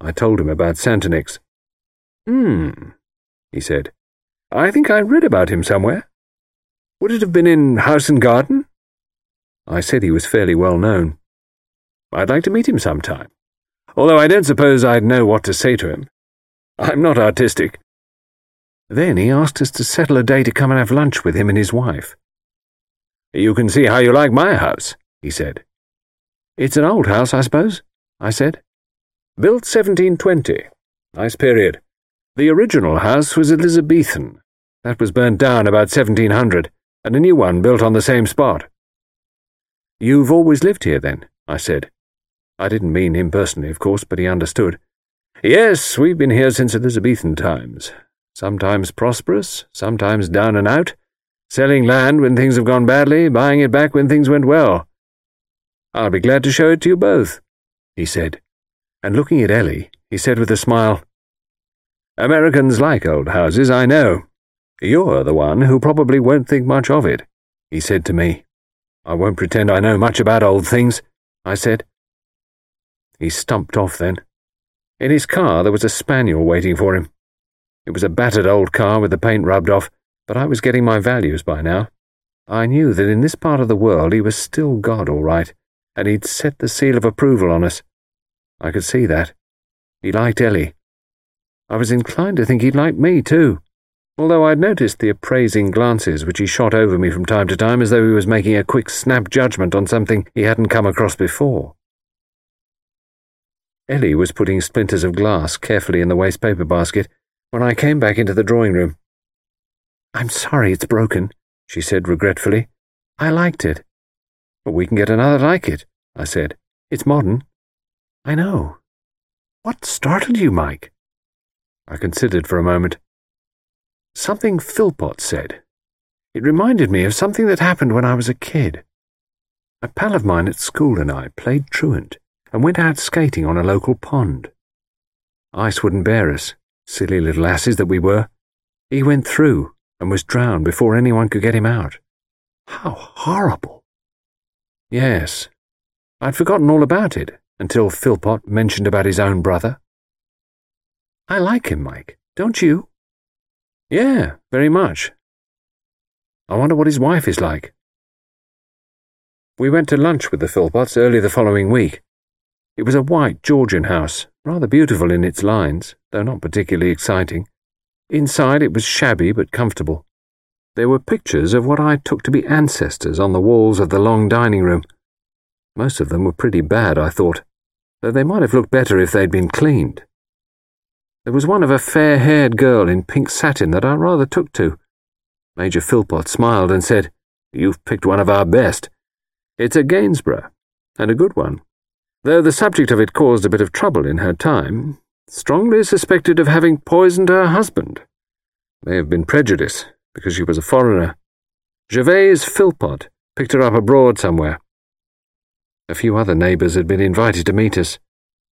I told him about Santonix. Hmm, he said. I think I read about him somewhere. Would it have been in House and Garden? I said he was fairly well known. I'd like to meet him sometime, although I don't suppose I'd know what to say to him. I'm not artistic. Then he asked us to settle a day to come and have lunch with him and his wife. You can see how you like my house, he said. It's an old house, I suppose, I said. Built 1720. Nice period. The original house was Elizabethan. That was burnt down about 1700, and a new one built on the same spot. You've always lived here, then? I said. I didn't mean him personally, of course, but he understood. Yes, we've been here since Elizabethan times. Sometimes prosperous, sometimes down and out, selling land when things have gone badly, buying it back when things went well. I'll be glad to show it to you both, he said. And looking at Ellie, he said with a smile, Americans like old houses, I know. You're the one who probably won't think much of it, he said to me. I won't pretend I know much about old things, I said. He stumped off then. In his car there was a spaniel waiting for him. It was a battered old car with the paint rubbed off, but I was getting my values by now. I knew that in this part of the world he was still God all right, and he'd set the seal of approval on us. I could see that. He liked Ellie. I was inclined to think he'd like me, too, although I'd noticed the appraising glances which he shot over me from time to time as though he was making a quick snap judgment on something he hadn't come across before. Ellie was putting splinters of glass carefully in the waste paper basket when I came back into the drawing room. I'm sorry it's broken, she said regretfully. I liked it. But we can get another like it, I said. It's modern. I know. What startled you, Mike? I considered for a moment. Something Philpot said. It reminded me of something that happened when I was a kid. A pal of mine at school and I played truant and went out skating on a local pond. Ice wouldn't bear us, silly little asses that we were. He went through and was drowned before anyone could get him out. How horrible! Yes, I'd forgotten all about it until Philpot mentioned about his own brother. I like him, Mike, don't you? Yeah, very much. I wonder what his wife is like. We went to lunch with the Philpots early the following week. It was a white Georgian house, rather beautiful in its lines, though not particularly exciting. Inside it was shabby but comfortable. There were pictures of what I took to be ancestors on the walls of the long dining room. Most of them were pretty bad, I thought, though they might have looked better if they'd been cleaned. There was one of a fair haired girl in pink satin that I rather took to. Major Philpot smiled and said, You've picked one of our best. It's a Gainsborough, and a good one. Though the subject of it caused a bit of trouble in her time, strongly suspected of having poisoned her husband. May have been prejudice, because she was a foreigner. Gervase Philpot picked her up abroad somewhere. A few other neighbours had been invited to meet us.